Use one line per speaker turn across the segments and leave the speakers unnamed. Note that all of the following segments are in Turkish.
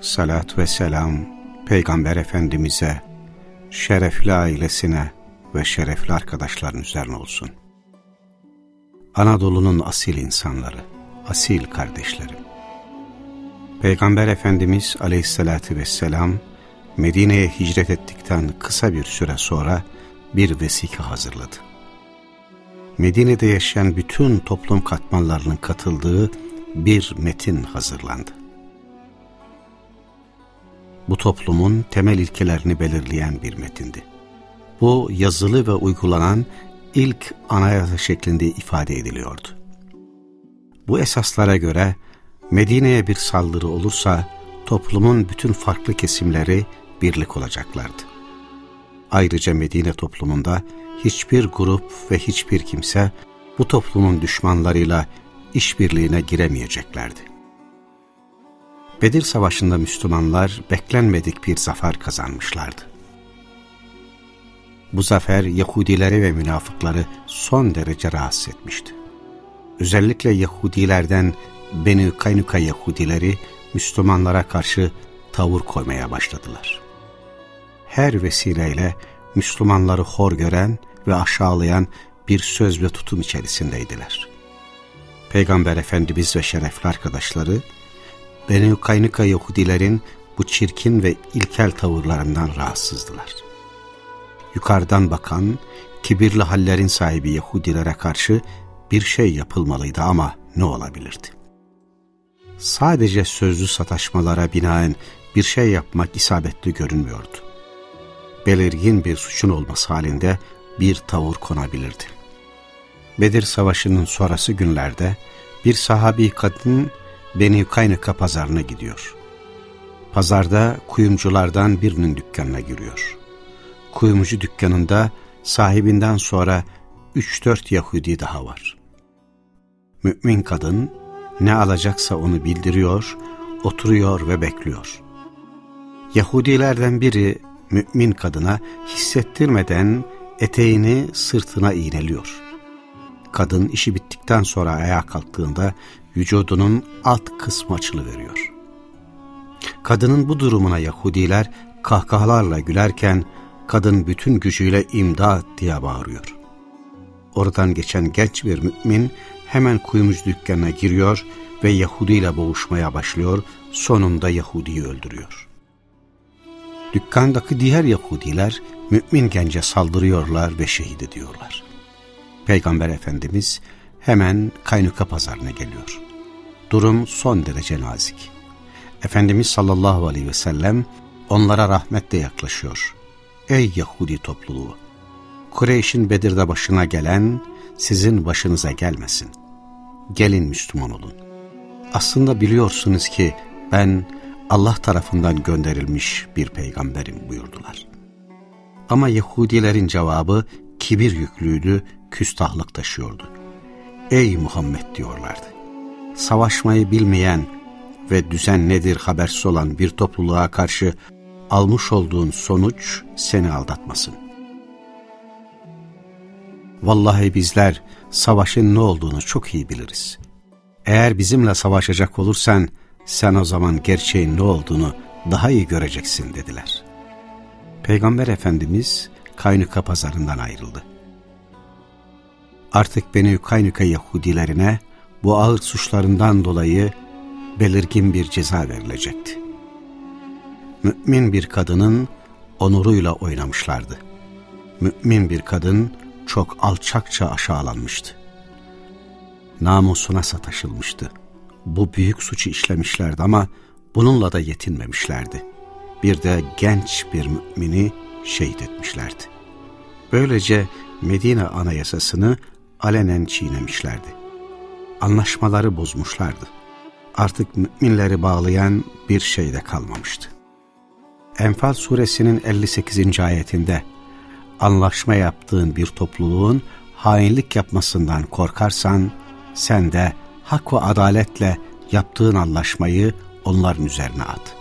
Salat ve selam Peygamber Efendimiz'e, şerefli ailesine ve şerefli arkadaşların üzerine olsun. Anadolu'nun asil insanları, asil kardeşlerim. Peygamber Efendimiz aleyhissalatü vesselam Medine'ye hicret ettikten kısa bir süre sonra bir vesika hazırladı. Medine'de yaşayan bütün toplum katmanlarının katıldığı bir metin hazırlandı. Bu toplumun temel ilkelerini belirleyen bir metindi. Bu yazılı ve uygulanan ilk anayasa şeklinde ifade ediliyordu. Bu esaslara göre Medine'ye bir saldırı olursa toplumun bütün farklı kesimleri birlik olacaklardı. Ayrıca Medine toplumunda hiçbir grup ve hiçbir kimse bu toplumun düşmanlarıyla işbirliğine giremeyeceklerdi. Bedir Savaşı'nda Müslümanlar beklenmedik bir zafer kazanmışlardı. Bu zafer Yahudileri ve münafıkları son derece rahatsız etmişti. Özellikle Yahudilerden Beni Kaynuka Yahudileri Müslümanlara karşı tavır koymaya başladılar. Her vesileyle Müslümanları hor gören ve aşağılayan bir söz ve tutum içerisindeydiler. Peygamber Efendimiz ve şerefli arkadaşları, Beni Kaynuka Yahudilerin bu çirkin ve ilkel tavırlarından rahatsızdılar. Yukarıdan bakan, kibirli hallerin sahibi Yahudilere karşı bir şey yapılmalıydı ama ne olabilirdi? Sadece sözlü sataşmalara binaen bir şey yapmak isabetli görünmüyordu. Belirgin bir suçun olması halinde bir tavır konabilirdi. Bedir Savaşı'nın sonrası günlerde bir sahabi kadın Beni Kaynıka pazarına gidiyor. Pazarda kuyumculardan birinin dükkanına giriyor. Kuyumcu dükkanında sahibinden sonra 3-4 Yahudi daha var. Mümin kadın ne alacaksa onu bildiriyor, oturuyor ve bekliyor. Yahudilerden biri mümin kadına hissettirmeden eteğini sırtına iğneliyor. Kadın işi bittikten sonra ayağa kalktığında vücudunun alt kısmı açılıveriyor. Kadının bu durumuna Yahudiler kahkahalarla gülerken kadın bütün gücüyle imdat diye bağırıyor. Oradan geçen genç bir mümin hemen kuyumcu dükkanına giriyor ve Yahudi ile boğuşmaya başlıyor, sonunda Yahudi'yi öldürüyor. Dükkandaki diğer Yahudiler mümin gence saldırıyorlar ve şehit ediyorlar. Peygamber Efendimiz hemen Kaynuka pazarına geliyor. Durum son derece nazik. Efendimiz sallallahu aleyhi ve sellem onlara rahmetle yaklaşıyor. Ey Yahudi topluluğu! Kureyş'in Bedir'de başına gelen sizin başınıza gelmesin. Gelin Müslüman olun. Aslında biliyorsunuz ki ben Allah tarafından gönderilmiş bir peygamberim buyurdular. Ama Yahudilerin cevabı kibir yüklüydü, küstahlık taşıyordu. Ey Muhammed diyorlardı. Savaşmayı bilmeyen ve düzen nedir habersiz olan bir topluluğa karşı almış olduğun sonuç seni aldatmasın. Vallahi bizler savaşın ne olduğunu çok iyi biliriz. Eğer bizimle savaşacak olursan sen o zaman gerçeğin ne olduğunu daha iyi göreceksin dediler. Peygamber Efendimiz Kaynuka pazarından ayrıldı. Artık beni Kaynuka Yahudilerine bu ağır suçlarından dolayı belirgin bir ceza verilecekti. Mümin bir kadının onuruyla oynamışlardı. Mümin bir kadın çok alçakça aşağılanmıştı. Namusuna sataşılmıştı. Bu büyük suçu işlemişlerdi ama bununla da yetinmemişlerdi. Bir de genç bir mümini şehit etmişlerdi. Böylece Medine anayasasını alenen çiğnemişlerdi. Anlaşmaları bozmuşlardı. Artık müminleri bağlayan bir şey de kalmamıştı. Enfal suresinin 58. ayetinde anlaşma yaptığın bir topluluğun hainlik yapmasından korkarsan sen de hak ve adaletle yaptığın anlaşmayı onların üzerine at.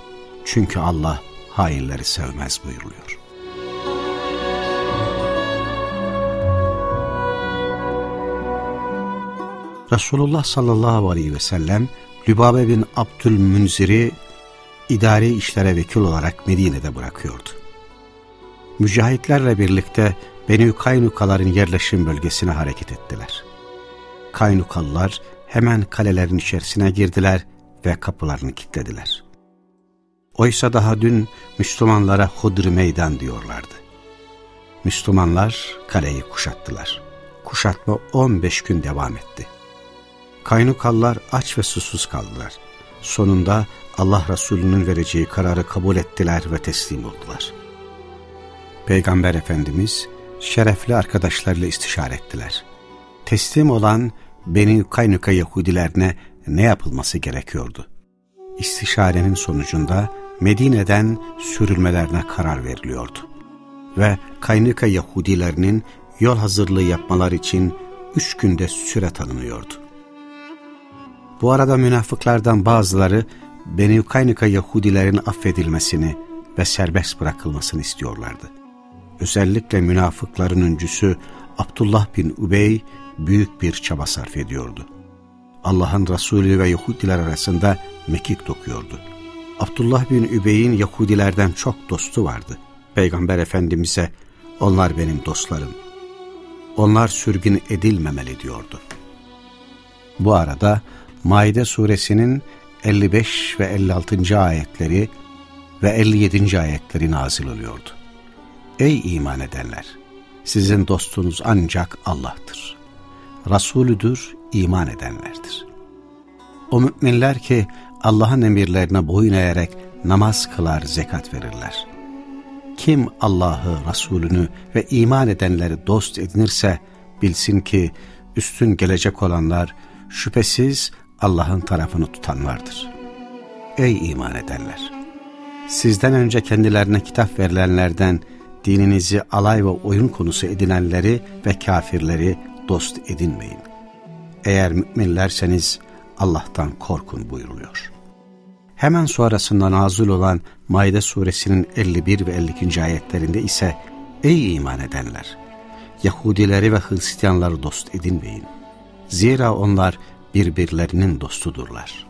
Çünkü Allah hainleri sevmez buyuruluyor. Resulullah sallallahu aleyhi ve sellem Lübabe bin Abdülmünzir'i idari işlere vekil olarak Medine'de bırakıyordu. Mücahitlerle birlikte Beni Kaynukaların yerleşim bölgesine hareket ettiler. Kaynukalılar hemen kalelerin içerisine girdiler ve kapılarını kilitlediler. Oysa daha dün Müslümanlara Hudri Meydan diyorlardı. Müslümanlar kaleyi kuşattılar. Kuşatma 15 gün devam etti. Kaynukallar aç ve susuz kaldılar. Sonunda Allah Resulü'nün vereceği kararı kabul ettiler ve teslim oldular. Peygamber Efendimiz şerefli arkadaşlarıyla istişare ettiler. Teslim olan Beni Kaynuka Yahudilerine ne yapılması gerekiyordu? İstişarenin sonucunda Medine'den sürülmelerine karar veriliyordu. Ve Kaynuka Yahudilerinin yol hazırlığı yapmalar için üç günde süre tanınıyordu. Bu arada münafıklardan bazıları Beni Kaynuka Yahudilerin affedilmesini ve serbest bırakılmasını istiyorlardı. Özellikle münafıkların öncüsü Abdullah bin Ubey büyük bir çaba sarf ediyordu. Allah'ın Resulü ve Yahudiler arasında mekik dokuyordu. Abdullah bin Übey'in Yahudilerden çok dostu vardı. Peygamber Efendimiz'e onlar benim dostlarım. Onlar sürgün edilmemeli diyordu. Bu arada Maide suresinin 55 ve 56. ayetleri ve 57. ayetleri nazil oluyordu. Ey iman edenler! Sizin dostunuz ancak Allah'tır. Resulüdür, iman edenlerdir. O müminler ki Allah'ın emirlerine boyun eğerek namaz kılar, zekat verirler. Kim Allah'ı, Resulünü ve iman edenleri dost edinirse bilsin ki üstün gelecek olanlar şüphesiz Allah'ın tarafını tutanlardır. Ey iman edenler! Sizden önce kendilerine kitap verilenlerden dininizi alay ve oyun konusu edinenleri ve kafirleri dost edinmeyin. Eğer müminlerseniz Allah'tan korkun buyuruluyor. Hemen sonrasında nazil olan Maide suresinin 51 ve 52. ayetlerinde ise Ey iman edenler! Yahudileri ve Hristiyanları dost edinmeyin. Zira onlar birbirlerinin dostudurlar.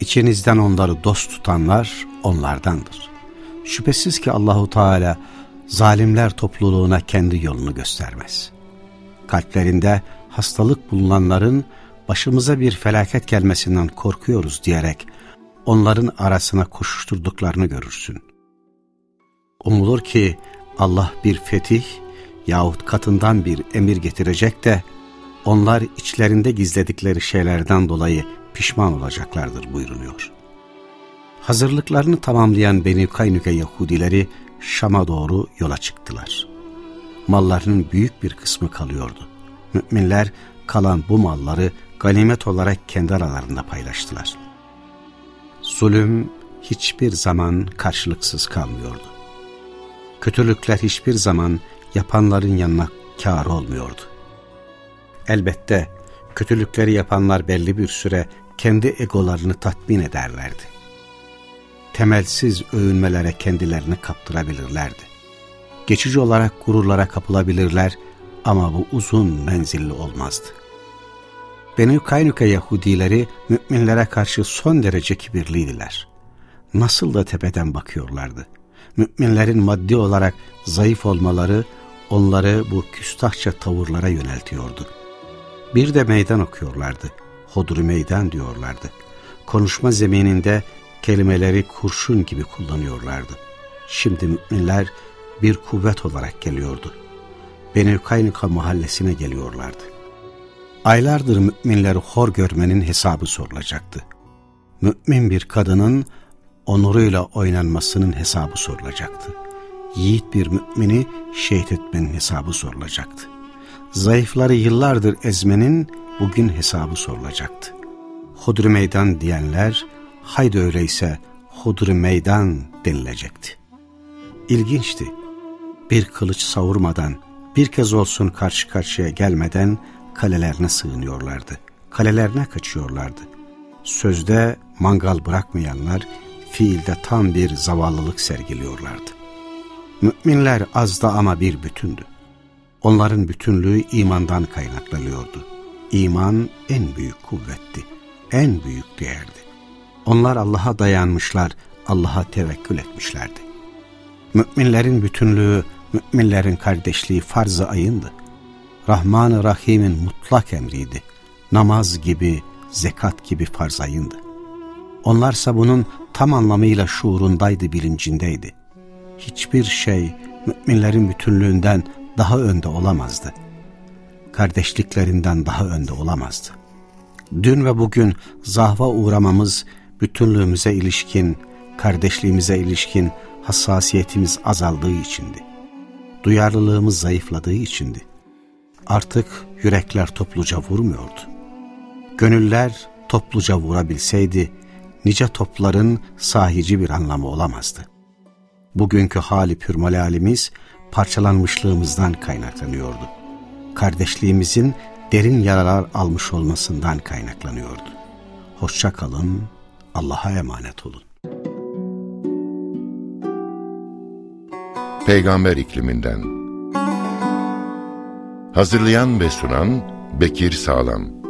İçinizden onları dost tutanlar onlardandır. Şüphesiz ki Allahu Teala zalimler topluluğuna kendi yolunu göstermez. Kalplerinde hastalık bulunanların başımıza bir felaket gelmesinden korkuyoruz diyerek onların arasına koşuşturduklarını görürsün. Umulur ki Allah bir fetih yahut katından bir emir getirecek de onlar içlerinde gizledikleri şeylerden dolayı pişman olacaklardır buyuruluyor. Hazırlıklarını tamamlayan Beni Kaynüke Yahudileri Şam'a doğru yola çıktılar. Mallarının büyük bir kısmı kalıyordu. Müminler kalan bu malları ganimet olarak kendi aralarında paylaştılar. Zulüm hiçbir zaman karşılıksız kalmıyordu. Kötülükler hiçbir zaman yapanların yanına kâr olmuyordu. Elbette kötülükleri yapanlar belli bir süre kendi egolarını tatmin ederlerdi. Temelsiz övünmelere kendilerini kaptırabilirlerdi. Geçici olarak gururlara kapılabilirler ama bu uzun menzilli olmazdı. Beni Kaynuka Yahudileri müminlere karşı son derece kibirliydiler. Nasıl da tepeden bakıyorlardı. Müminlerin maddi olarak zayıf olmaları onları bu küstahça tavırlara yöneltiyordu. Bir de meydan okuyorlardı. Hodri meydan diyorlardı. Konuşma zemininde kelimeleri kurşun gibi kullanıyorlardı. Şimdi müminler bir kuvvet olarak geliyordu. Beni Kaynuka mahallesine geliyorlardı. Aylardır müminleri hor görmenin hesabı sorulacaktı. Mümin bir kadının onuruyla oynanmasının hesabı sorulacaktı. Yiğit bir mümini şehit etmenin hesabı sorulacaktı. Zayıfları yıllardır ezmenin bugün hesabı sorulacaktı. Hudri meydan diyenler, haydi öyleyse hudri meydan denilecekti. İlginçti. Bir kılıç savurmadan, bir kez olsun karşı karşıya gelmeden kalelerine sığınıyorlardı. Kalelerine kaçıyorlardı. Sözde mangal bırakmayanlar, fiilde tam bir zavallılık sergiliyorlardı. Müminler az da ama bir bütündü. Onların bütünlüğü imandan kaynaklanıyordu. İman en büyük kuvvetti, en büyük değerdi. Onlar Allah'a dayanmışlar, Allah'a tevekkül etmişlerdi. Müminlerin bütünlüğü, müminlerin kardeşliği farz-ı ayındı. Rahman-ı Rahim'in mutlak emriydi. Namaz gibi, zekat gibi farz ayındı. Onlarsa bunun tam anlamıyla şuurundaydı, bilincindeydi. Hiçbir şey müminlerin bütünlüğünden daha önde olamazdı. Kardeşliklerinden daha önde olamazdı. Dün ve bugün zahva uğramamız bütünlüğümüze ilişkin, kardeşliğimize ilişkin hassasiyetimiz azaldığı içindi. Duyarlılığımız zayıfladığı içindi. Artık yürekler topluca vurmuyordu. Gönüller topluca vurabilseydi, nice topların sahici bir anlamı olamazdı. Bugünkü hali pürmolalimiz parçalanmışlığımızdan kaynaklanıyordu. Kardeşliğimizin derin yaralar almış olmasından kaynaklanıyordu. Hoşça kalın, Allah'a emanet olun.
Peygamber ikliminden Hazırlayan ve sunan Bekir Sağlam